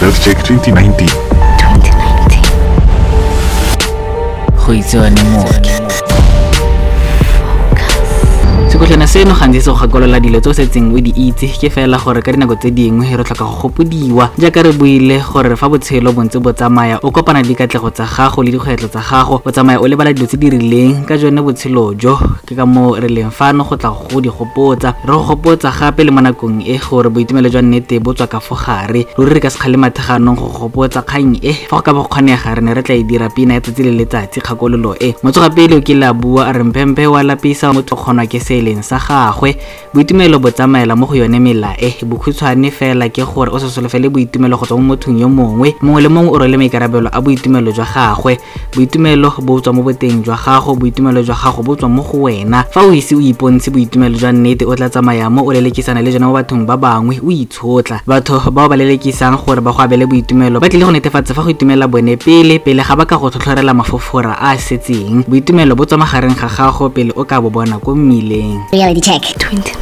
Let's check 2019. 2019. Huizo anymore? Seno gantsi se gakolola dilo tse o setseng o di itse ke fela gore ka dinako tse dingwe re tlhoka go gopodiwa. Jaaka re buile gore fa botshelo bontse bo tsamaya o kopana le dikatlego tsa gago le dikgwetlho tsa gago o tsamaya o lebala dilo tse di rileng ka jone botshelo jo. Ke ka moo re leng fano go tla go di gopotsa. Re go gopotsa gape le mo nakong e gore boitumelo jwa nnete bo tswa ka fo gare. Ruri re ka se kgale matheganong go gopotsa kgang e. Fa go ka bo kgonega re ne re tla e dira pina ya tsatsi le letsatsi kgakololo e. Motsoga pele o ke la bua a re mpempe wa lapisa motho kgonwa ke se e sa gagwe. Boitumelo bo tsamaela mo go yone mela e bokhutshwane fela ke gore o se solofele boitumelo go tswa mo mothong yo mongwe. Mongwe le mongwe o rwele maikarabelo a boitumelo jwa gagwe. Boitumelo bo tswa mo boteng jwa gago boitumelo jwa gago bo tswa mo go wena. Fa o ise o ipontshe boitumelo jwa nnete o tla tsamaya mo o lelekisana le jona mo bathong ba bangwe o itshotla batho bao ba lelekisang gore ba go abele boitumelo ba tlile go netefatsa fa go itumela bone pele pele ga ba ka go tlhotlhorela mafofora a a setseng. Boitumelo bo tswa magareng ga gago pele o ka bo bona ko mmileng di check. Twin